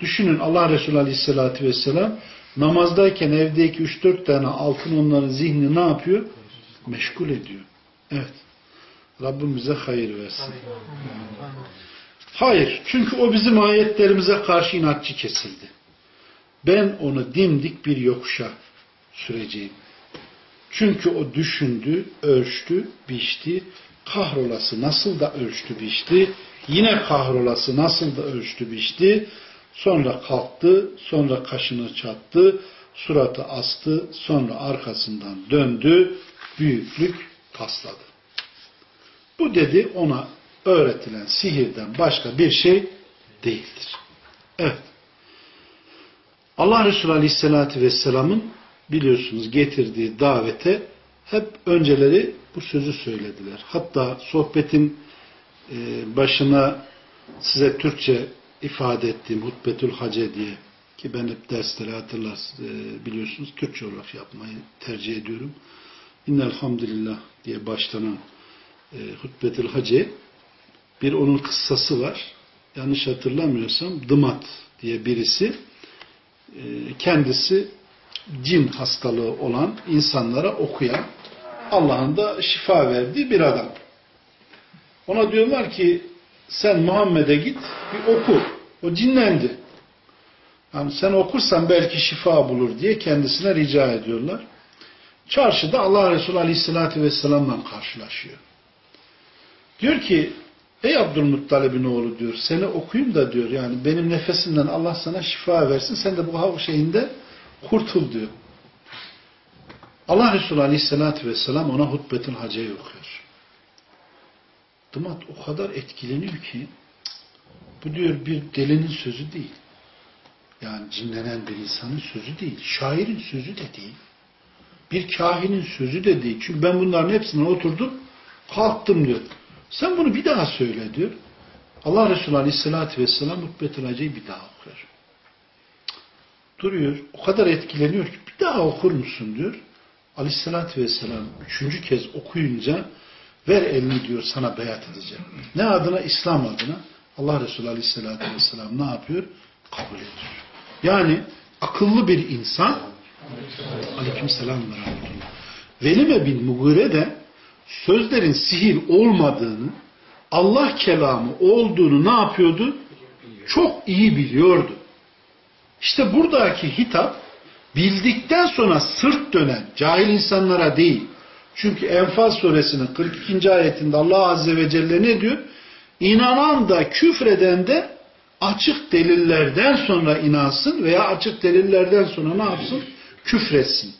Düşünün Allah Resulü Aleyhisselatü Vesselam namazdayken evdeki 3-4 tane altın onların zihni ne yapıyor? Meşgul ediyor. Evet. Rabbim bize hayır versin. Hayır. Çünkü o bizim ayetlerimize karşı inatçı kesildi. Ben onu dimdik bir yokuşa süreceğim. Çünkü o düşündü, ölçtü, biçti. Kahrolası nasıl da ölçtü, biçti. Yine kahrolası nasıl da ölçtü, biçti. Sonra kalktı, sonra kaşını çattı, suratı astı, sonra arkasından döndü, büyüklük tasladı. Bu dedi ona öğretilen sihirden başka bir şey değildir. Evet. Allah Resulü Aleyhisselatü Vesselam'ın biliyorsunuz getirdiği davete hep önceleri bu sözü söylediler. Hatta sohbetin e, başına size Türkçe ifade ettiğim Hutbetül Hace diye ki ben hep dersleri hatırlar e, biliyorsunuz Türkçe olarak yapmayı tercih ediyorum. İnnelhamdülillah diye başlanan e, Hutbetül Hace bir onun kıssası var. Yanlış hatırlamıyorsam Dımat diye birisi kendisi cin hastalığı olan insanlara okuyan Allah'ın da şifa verdiği bir adam. Ona diyorlar ki sen Muhammed'e git bir oku. O cinlendi. Yani sen okursan belki şifa bulur diye kendisine rica ediyorlar. Çarşıda Allah Resulü Aleyhisselatü Vesselam'la karşılaşıyor. Diyor ki ey Abdülmuttalib'in oğlu diyor seni okuyayım da diyor yani benim nefesimden Allah sana şifa versin sen de bu şeyinde kurtul diyor. Allah Resulü Aleyhisselatü Vesselam ona hutbetül haceyi okuyor. Dımat o kadar etkileniyor ki bu diyor bir delinin sözü değil. Yani cinlenen bir insanın sözü değil. Şairin sözü de değil. Bir kahinin sözü de değil. Çünkü ben bunların hepsine oturdum kalktım diyor. Sen bunu bir daha söyle diyor. Allah Resulü Aleyhisselatü Vesselam Hutbetül Hace'yi bir daha okuyor. Duruyor. O kadar etkileniyor ki bir daha okur musun diyor. Aleyhisselatü Vesselam üçüncü kez okuyunca ver elini diyor sana beyat edeceğim. Ne adına? İslam adına. Allah Resulü Aleyhisselatü Vesselam ne yapıyor? Kabul ediyor. Yani akıllı bir insan Aleykümselam ve Rahmetullah. Velime bin Mugire de sözlerin sihir olmadığını Allah kelamı olduğunu ne yapıyordu? Çok iyi biliyordu. İşte buradaki hitap bildikten sonra sırt dönen cahil insanlara değil. Çünkü Enfal suresinin 42. ayetinde Allah Azze ve Celle ne diyor? İnanan da küfreden de açık delillerden sonra inansın veya açık delillerden sonra ne yapsın? Küfretsin.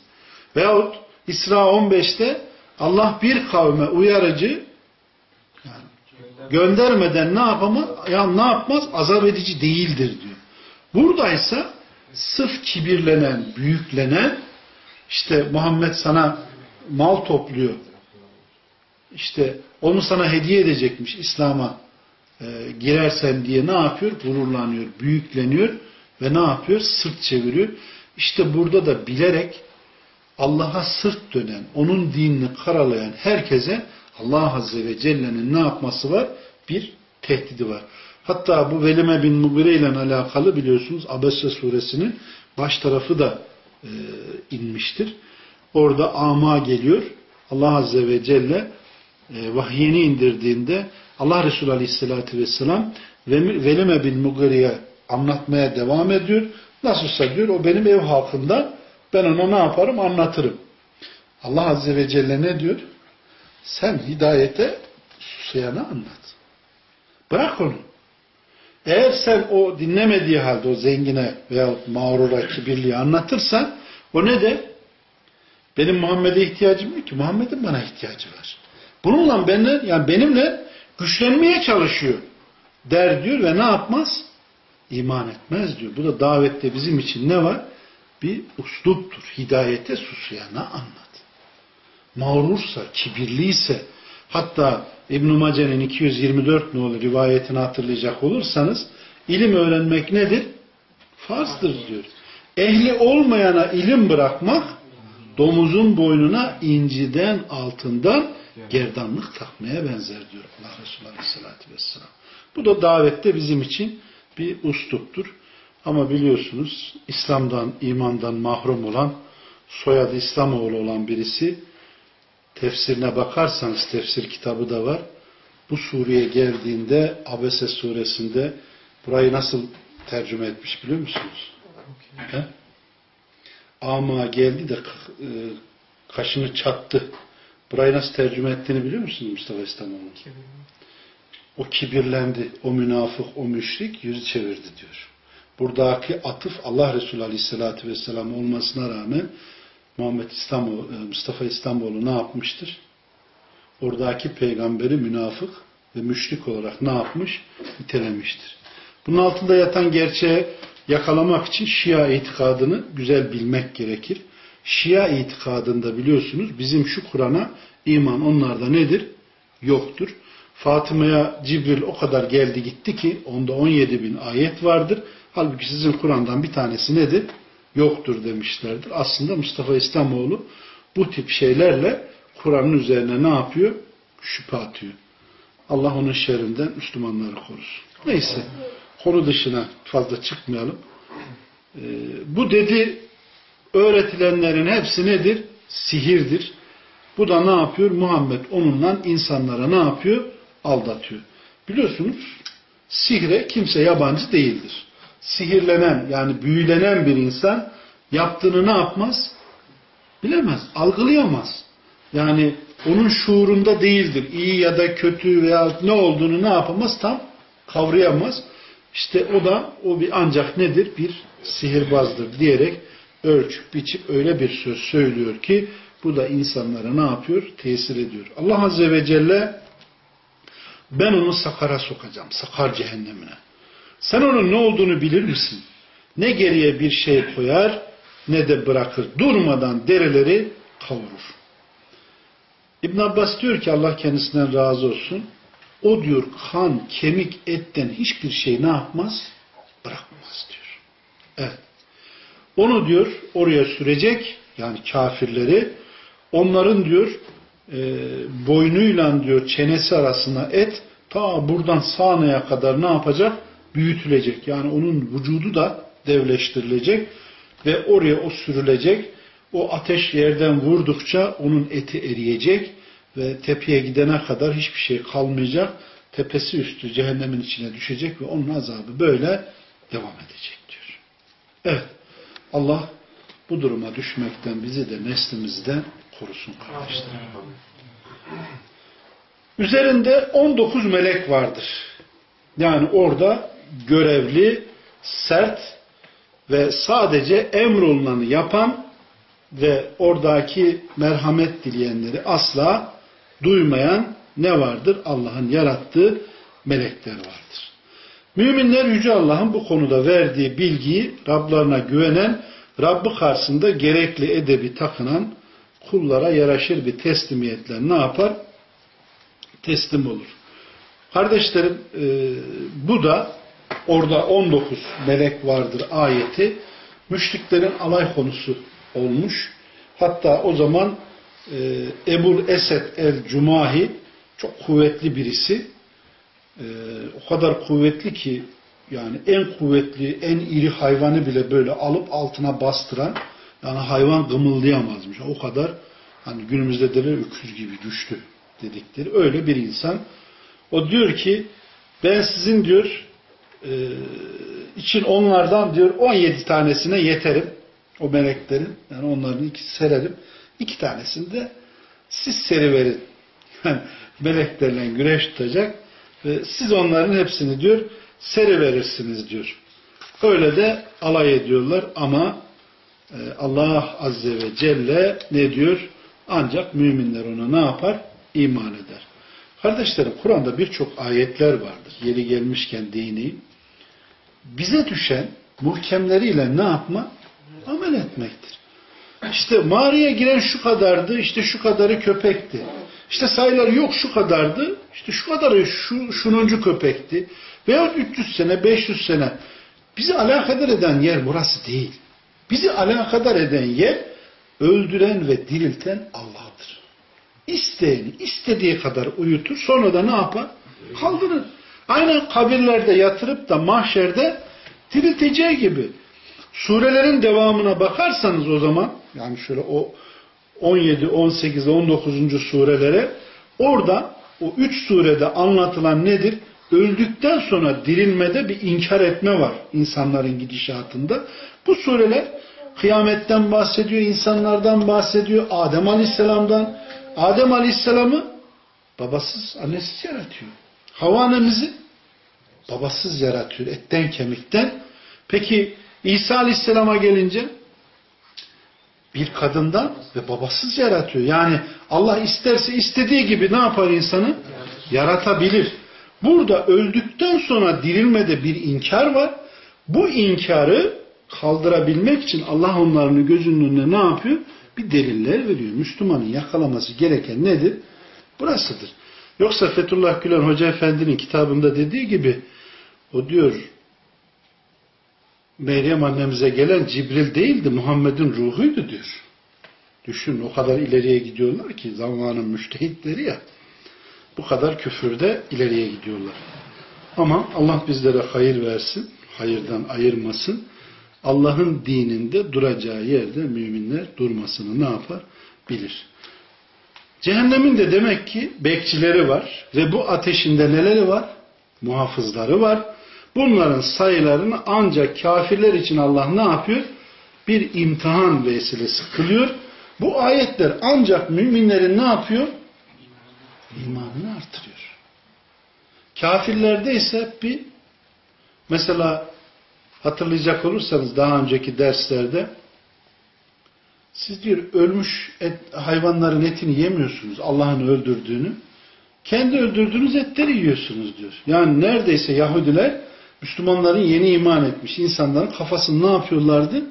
Veyahut İsra 15'te Allah bir kavme uyarıcı göndermeden ne yapamaz? Ya ne yapmaz? Azap edici değildir diyor. Buradaysa sırf kibirlenen, büyüklenen işte Muhammed sana mal topluyor. İşte onu sana hediye edecekmiş İslam'a e, girersen diye ne yapıyor? Gururlanıyor, büyükleniyor ve ne yapıyor? Sırt çeviriyor. İşte burada da bilerek Allah'a sırt dönen, onun dinini karalayan herkese Allah Azze ve Celle'nin ne yapması var? Bir tehdidi var. Hatta bu Velime bin Mugire ile alakalı biliyorsunuz Abese suresinin baş tarafı da e, inmiştir. Orada ama geliyor. Allah Azze ve Celle e, vahyini indirdiğinde Allah Resulü Aleyhisselatü Vesselam Velime bin Mugire'ye anlatmaya devam ediyor. Nasılsa diyor o benim ev halkından ben ona ne yaparım anlatırım. Allah Azze ve Celle ne diyor? Sen hidayete susayana anlat. Bırak onu. Eğer sen o dinlemediği halde o zengine veya mağrura, kibirliye anlatırsan o ne de? Benim Muhammed'e ihtiyacım yok ki. Muhammed'in bana ihtiyacı var. Bununla benimle, yani benimle güçlenmeye çalışıyor der diyor ve ne yapmaz? İman etmez diyor. Bu da davette bizim için ne var? Bir usluptur. Hidayete susuyana anlat. Mağrursa, kibirliyse, hatta İbn-i Mace'nin 224 nolu rivayetini hatırlayacak olursanız, ilim öğrenmek nedir? Farzdır diyor. Ehli olmayana ilim bırakmak, domuzun boynuna inciden altından gerdanlık takmaya benzer diyor Allah Resulü Aleyhisselatü Vesselam. Bu da davette bizim için bir usluptur. Ama biliyorsunuz İslam'dan, imandan mahrum olan, soyadı İslamoğlu olan birisi tefsirine bakarsanız tefsir kitabı da var. Bu sureye geldiğinde Abese suresinde burayı nasıl tercüme etmiş biliyor musunuz? He? Ama geldi de e, kaşını çattı. Burayı nasıl tercüme ettiğini biliyor musunuz Mustafa İslamoğlu? O kibirlendi, o münafık, o müşrik yüzü çevirdi diyor. Buradaki atıf Allah Resulü Aleyhisselatü Vesselam olmasına rağmen Muhammed İstanbul, e, Mustafa İstanbul'u ne yapmıştır? Oradaki peygamberi münafık ve müşrik olarak ne yapmış? Nitelemiştir. Bunun altında yatan gerçeği yakalamak için Şia itikadını güzel bilmek gerekir. Şia itikadında biliyorsunuz bizim şu Kur'an'a iman onlarda nedir? Yoktur. Fatıma'ya Cibril o kadar geldi gitti ki onda 17 bin ayet vardır. Halbuki sizin Kur'an'dan bir tanesi nedir? Yoktur demişlerdir. Aslında Mustafa İslamoğlu bu tip şeylerle Kur'an'ın üzerine ne yapıyor? Şüphe atıyor. Allah onun şerrinden Müslümanları korusun. Neyse. Konu dışına fazla çıkmayalım. Ee, bu dedi öğretilenlerin hepsi nedir? Sihirdir. Bu da ne yapıyor? Muhammed onunla insanlara ne yapıyor? Aldatıyor. Biliyorsunuz sihre kimse yabancı değildir. Sihirlenen yani büyülenen bir insan yaptığını ne yapmaz? Bilemez, algılayamaz. Yani onun şuurunda değildir. İyi ya da kötü veya ne olduğunu ne yapamaz? Tam kavrayamaz. İşte o da o bir ancak nedir? Bir sihirbazdır diyerek ölçüp biçip öyle bir söz söylüyor ki bu da insanlara ne yapıyor? Tesir ediyor. Allah Azze ve Celle ben onu sakara sokacağım. Sakar cehennemine. Sen onun ne olduğunu bilir misin? Ne geriye bir şey koyar ne de bırakır. Durmadan dereleri kavurur. İbn Abbas diyor ki Allah kendisinden razı olsun. O diyor kan, kemik, etten hiçbir şey ne yapmaz? Bırakmaz diyor. Evet. Onu diyor oraya sürecek yani kafirleri onların diyor e, boynuyla diyor çenesi arasına et ta buradan sağnaya kadar ne yapacak? Büyütülecek. Yani onun vücudu da devleştirilecek ve oraya o sürülecek. O ateş yerden vurdukça onun eti eriyecek ve tepeye gidene kadar hiçbir şey kalmayacak. Tepesi üstü cehennemin içine düşecek ve onun azabı böyle devam edecek diyor. Evet. Allah bu duruma düşmekten bizi de neslimizden korusun kardeşlerim. Üzerinde 19 melek vardır. Yani orada görevli, sert ve sadece emrolunanı yapan ve oradaki merhamet dileyenleri asla duymayan ne vardır? Allah'ın yarattığı melekler vardır. Müminler Yüce Allah'ın bu konuda verdiği bilgiyi Rablarına güvenen, Rabbi karşısında gerekli edebi takınan kullara yaraşır bir teslimiyetle ne yapar? Teslim olur. Kardeşlerim e, bu da orada 19 melek vardır ayeti müşriklerin alay konusu olmuş. Hatta o zaman e, Ebul Esed el-Cumahi çok kuvvetli birisi. E, o kadar kuvvetli ki yani en kuvvetli, en iri hayvanı bile böyle alıp altına bastıran yani hayvan gımıldayamazmış. O kadar hani günümüzde derler öküz gibi güçlü dedikleri öyle bir insan. O diyor ki ben sizin diyor için onlardan diyor 17 tanesine yeterim. O meleklerin yani onların ikisi sererim. iki tanesini de siz seriverin. Meleklerle güreş tutacak ve siz onların hepsini diyor seri verirsiniz diyor. Öyle de alay ediyorlar ama e, Allah Azze ve Celle ne diyor? Ancak müminler ona ne yapar? İman eder. Kardeşlerim Kur'an'da birçok ayetler vardır. Yeri gelmişken değineyim. Bize düşen muhkemleriyle ne yapma? Amel etmektir. İşte mağaraya giren şu kadardı, işte şu kadarı köpekti. İşte sayılar yok şu kadardı, işte şu kadarı şu, şununcu köpekti. Veya 300 sene, 500 sene. Bizi alakadar eden yer burası değil. Bizi alakadar eden yer öldüren ve dirilten Allah'tır. İsteyeni istediği kadar uyutur. Sonra da ne yapar? Kaldırır. Aynen kabirlerde yatırıp da mahşerde dirilteceği gibi. Surelerin devamına bakarsanız o zaman yani şöyle o 17, 18, 19. surelere orada o üç surede anlatılan nedir? Öldükten sonra dirilmede bir inkar etme var insanların gidişatında. Bu sureler kıyametten bahsediyor, insanlardan bahsediyor, Adem Aleyhisselam'dan. Adem Aleyhisselam'ı babasız, annesiz yaratıyor. Hava annemizi babasız yaratıyor, etten kemikten. Peki İsa Aleyhisselam'a gelince bir kadından ve babasız yaratıyor. Yani Allah isterse istediği gibi ne yapar insanı? Yaratabilir. Burada öldükten sonra dirilmede bir inkar var. Bu inkarı kaldırabilmek için Allah onların gözünün önüne ne yapıyor? Bir deliller veriyor. Müslümanın yakalaması gereken nedir? Burasıdır. Yoksa Fethullah Gülen Hoca Efendi'nin kitabında dediği gibi o diyor Meryem annemize gelen Cibril değildi, Muhammed'in ruhuydu diyor. Düşün o kadar ileriye gidiyorlar ki zamanın müştehitleri ya. Bu kadar küfürde ileriye gidiyorlar. Ama Allah bizlere hayır versin, hayırdan ayırmasın. Allah'ın dininde duracağı yerde müminler durmasını ne yapar? Bilir. Cehennemin de demek ki bekçileri var ve bu ateşinde neleri var? Muhafızları var. Bunların sayılarını ancak kafirler için Allah ne yapıyor? Bir imtihan vesilesi kılıyor. Bu ayetler ancak müminlerin ne yapıyor? İmanını artırıyor. Kafirlerde ise bir mesela hatırlayacak olursanız daha önceki derslerde siz diyor ölmüş et, hayvanların etini yemiyorsunuz Allah'ın öldürdüğünü. Kendi öldürdüğünüz etleri yiyorsunuz diyor. Yani neredeyse Yahudiler Müslümanların yeni iman etmiş insanların kafasını ne yapıyorlardı?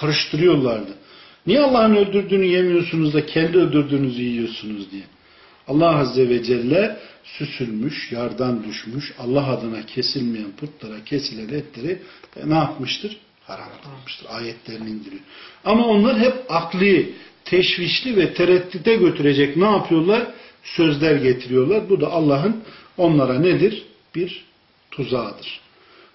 Karıştırıyorlardı. Niye Allah'ın öldürdüğünü yemiyorsunuz da kendi öldürdüğünüzü yiyorsunuz diye. Allah Azze ve Celle süsülmüş, yardan düşmüş, Allah adına kesilmeyen putlara kesilen etleri ne yapmıştır? Haram kılmıştır. Ayetlerini indiriyor. Ama onlar hep akli, teşvişli ve tereddüte götürecek ne yapıyorlar? Sözler getiriyorlar. Bu da Allah'ın onlara nedir? Bir tuzağıdır.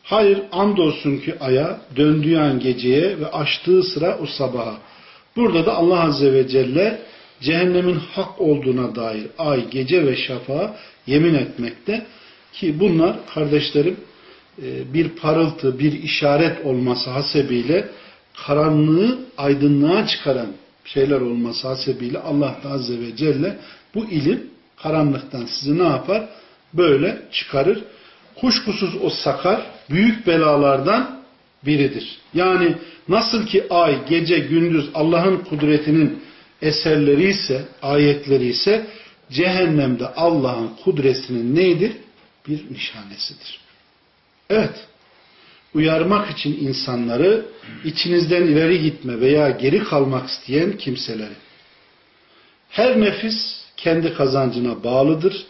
Hayır andolsun ki aya, döndüğü an geceye ve açtığı sıra o sabaha. Burada da Allah Azze ve Celle cehennemin hak olduğuna dair ay, gece ve şafağa yemin etmekte. Ki bunlar kardeşlerim bir parıltı, bir işaret olması hasebiyle karanlığı aydınlığa çıkaran şeyler olması hasebiyle Allah Azze ve Celle bu ilim karanlıktan sizi ne yapar? Böyle çıkarır. Kuşkusuz o sakar büyük belalardan biridir. Yani nasıl ki ay, gece, gündüz Allah'ın kudretinin eserleri ise, ayetleri ise cehennemde Allah'ın kudretinin neydir? Bir nişanesidir. Evet, uyarmak için insanları içinizden ileri gitme veya geri kalmak isteyen kimseleri. Her nefis kendi kazancına bağlıdır.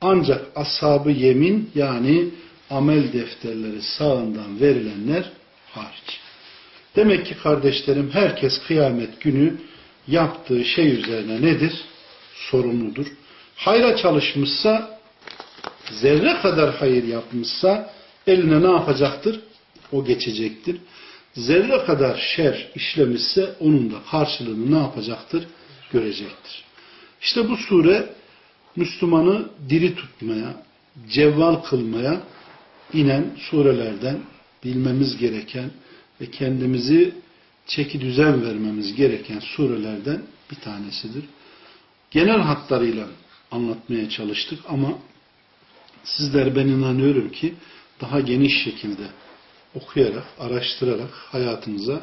Ancak ashabı yemin yani amel defterleri sağından verilenler hariç. Demek ki kardeşlerim herkes kıyamet günü yaptığı şey üzerine nedir? Sorumludur. Hayra çalışmışsa zerre kadar hayır yapmışsa eline ne yapacaktır? O geçecektir. Zerre kadar şer işlemişse onun da karşılığını ne yapacaktır? Görecektir. İşte bu sure Müslümanı diri tutmaya, cevval kılmaya inen surelerden bilmemiz gereken ve kendimizi çeki düzen vermemiz gereken surelerden bir tanesidir. Genel hatlarıyla anlatmaya çalıştık ama sizler ben inanıyorum ki daha geniş şekilde okuyarak, araştırarak hayatınıza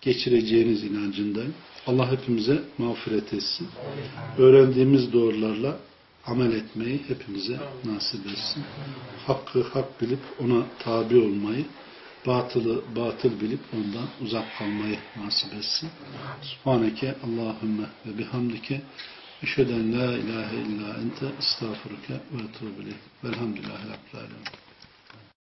geçireceğiniz inancındayım. Allah hepimize mağfiret etsin. Öğrendiğimiz doğrularla amel etmeyi hepimize nasip etsin. Hakkı hak bilip ona tabi olmayı, batılı batıl bilip ondan uzak kalmayı nasip etsin. Subhaneke Allahümme ve bihamdike eşheden la ilahe illa ente estağfuruke ve etubu ileyh. Velhamdülillahi Rabbil Alemin.